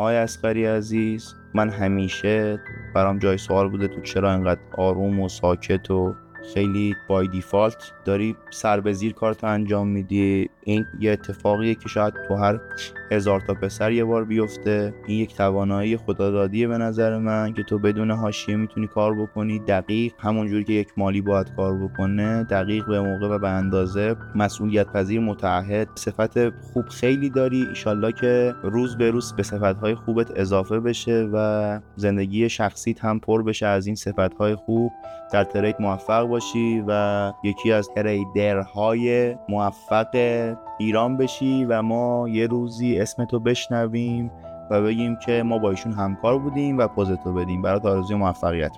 آقای اسقری عزیز من همیشه برام جای سوال بوده تو چرا انقدر آروم و ساکت و خیلی بای دیفالت داری سر به زیر کارتو انجام میدی. این یه اتفاقیه که شاید تو هر هزار تا پسر یه بار بیفته. این یک توانایی خدادادیه به نظر من که تو بدون حاشیه می‌تونی کار بکنی. دقیق همونجوری که یک مالی باید کار بکنه دقیق به موقع و به اندازه. مسئولیت پذیر متعهد. صفت خوب خیلی داری. ایشالله که روز به روز به صفتهای خوبت اضافه بشه و زندگی شخصیت هم پر بشه از این صفتهای خوب. در ترید موفق باشی و یکی از تریدرهای موفق ایران بشی و ما یه روزی اسمتو بشنویم و بگیم که ما با ایشون همکار بودیم و پوزتو بدیم. برات آرزوی موفقیت